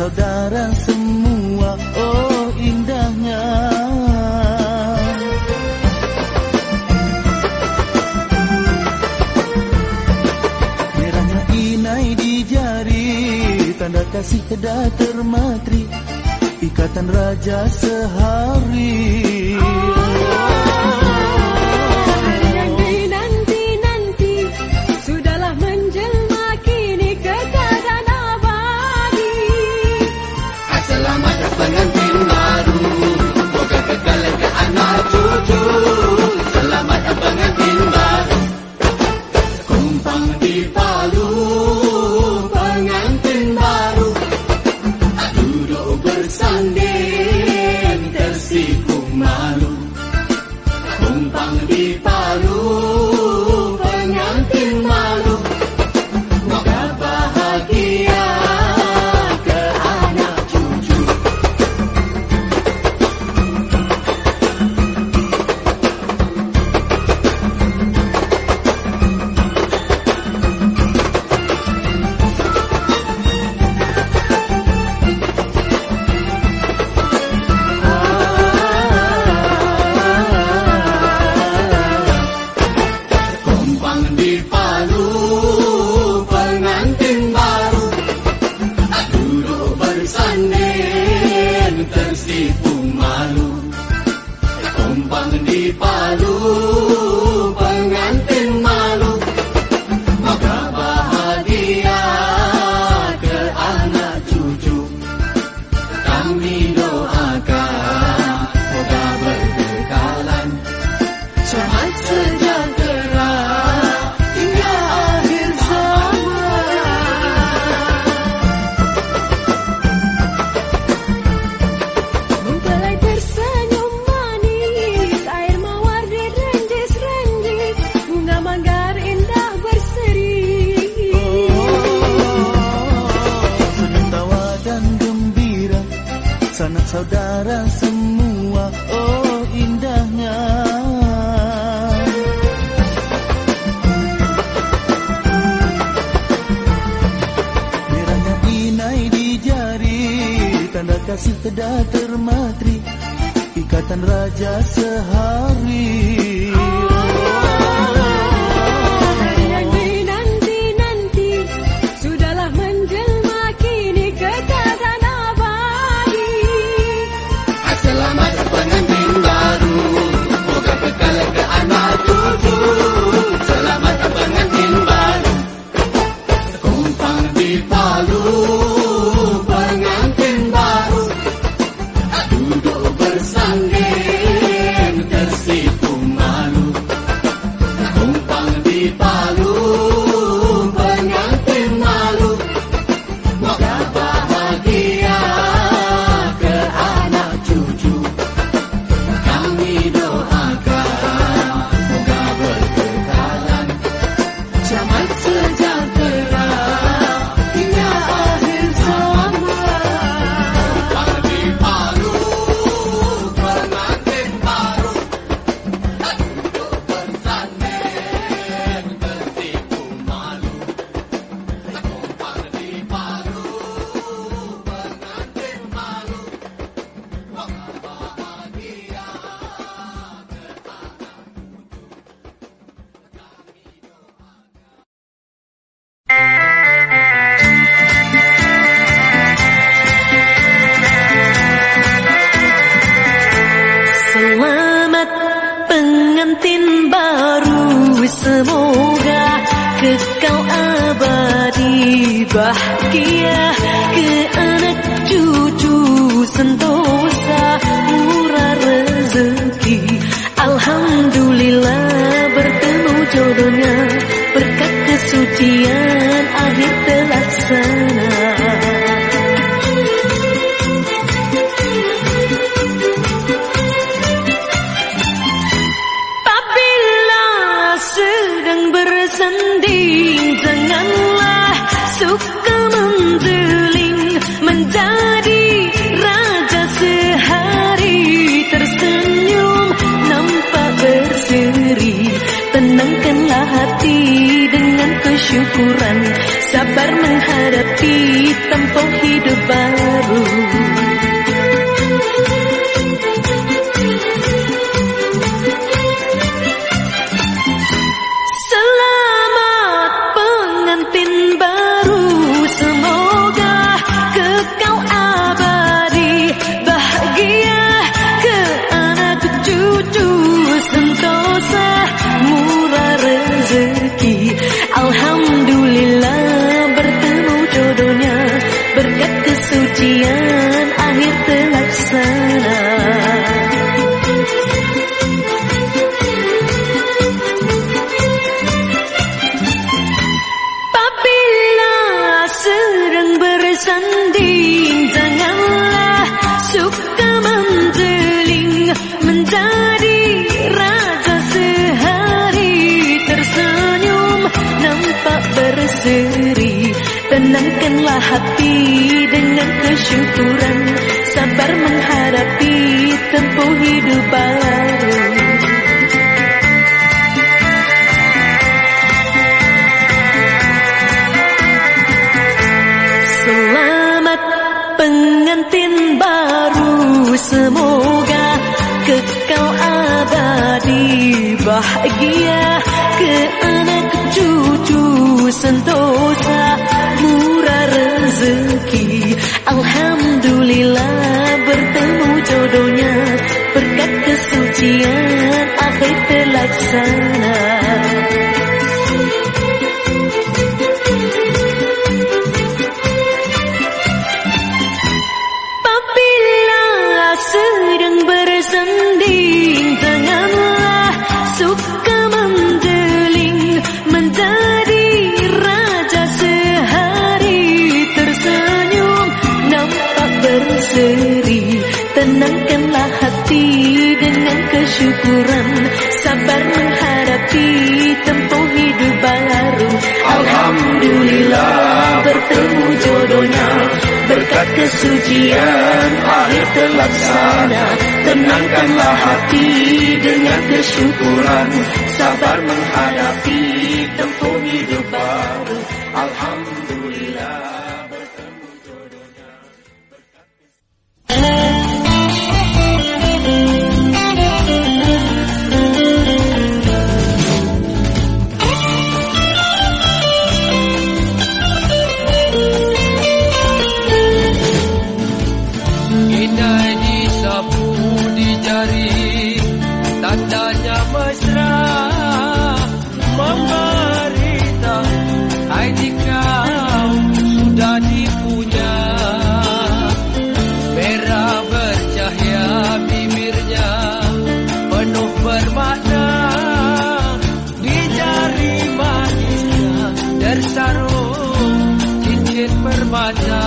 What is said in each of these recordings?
saudara semua Oh indahnya Merahnya inai di jari Tanda kasih kedah termatri Ikatan raja sehari oh. do. Bersanding Janganlah suka mendeling Menjadi raja sehari. Tersenyum nampak berseri. Tenangkanlah hati dengan kesyukuran. Sabar menghadapi tempoh hidup baru terlaksana Apabila sedang bersanding Janganlah suka mendeling Menjadi raja sehari. Tersenyum nampak berseri. Tenangkanlah hati dengan kesyukuran Sabar menghadapi tempuh hidup baru. Selamat pengantin baru Semoga kekal abadi Bahagia. Ke anak cucu Sentosa Sabar menghadapi tempuh hidup baru. Alhamdulillah bertemu jodohnya Berkat kesucian akhir terlaksana. Tenangkanlah hati dengan kesyukuran Sabar menghadapi tempuh hidup baru. Alhamdulillah Raja.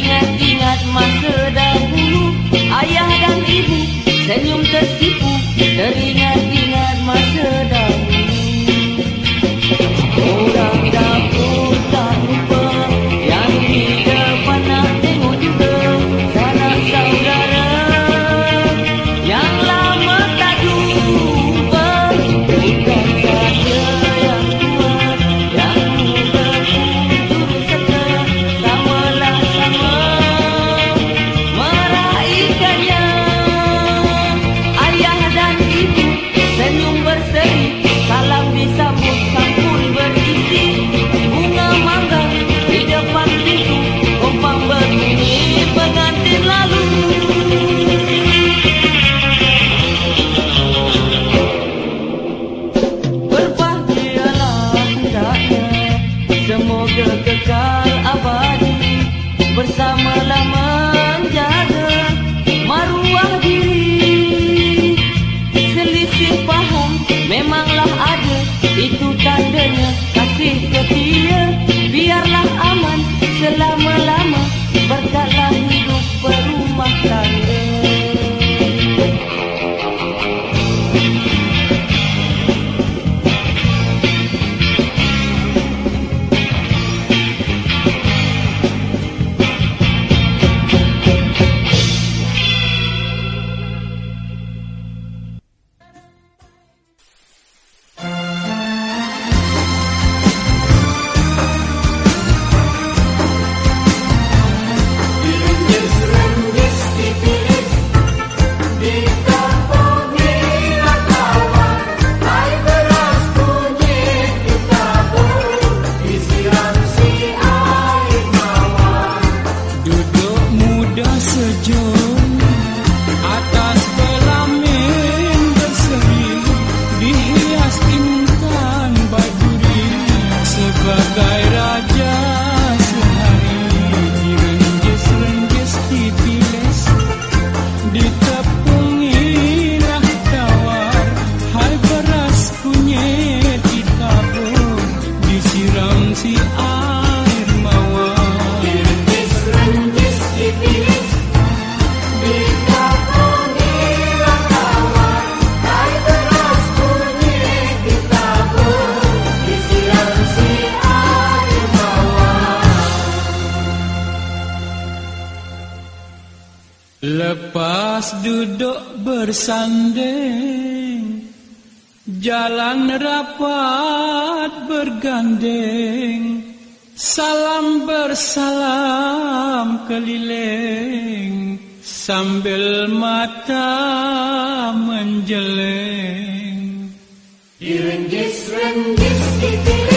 Ingat-ingat masa dahulu Ayah dan ibu senyum tersipu Dari Lepas duduk bersanding Jalan rapat bergandeng Salam bersalam keliling Sambil mata menjeleng Direnggis-renggis titik